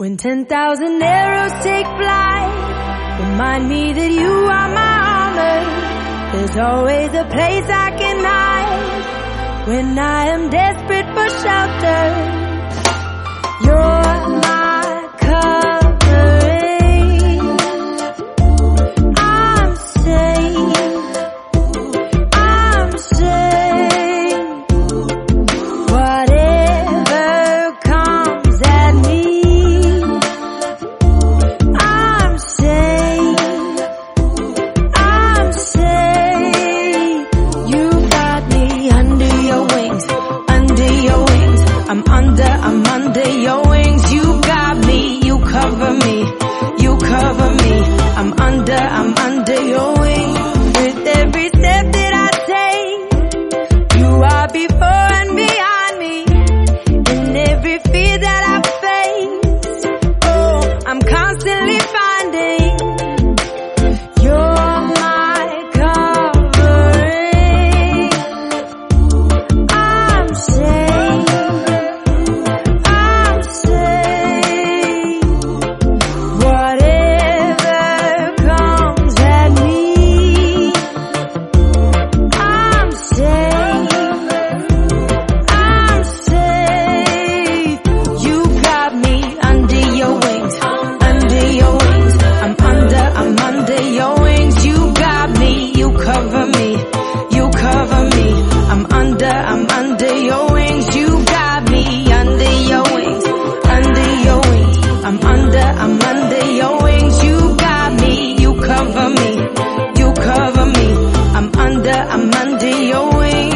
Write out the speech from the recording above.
When 10,000 arrows take flight, remind me that you are my armor. There's always a place I can hide when I am desperate for shelter. I'm under, I'm under your wings. You got me, you cover me. under your wings. You got me, you cover me, you cover me. I'm under, I'm under your wings.